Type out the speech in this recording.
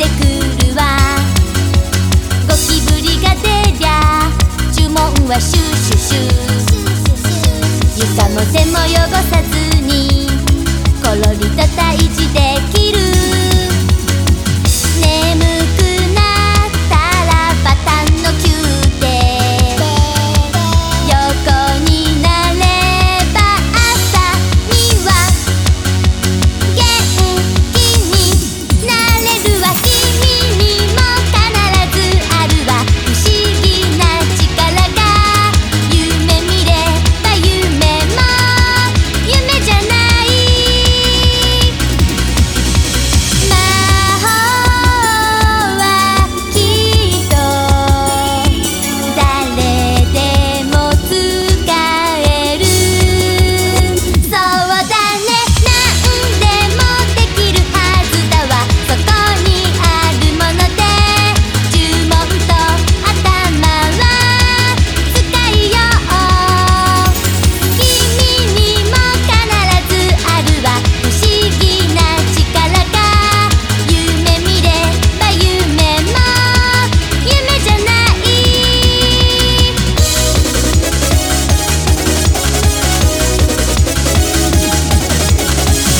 てくるわ。ゴキブリが出りゃ呪文はシュシュシュ床も手も汚さずにころりと体重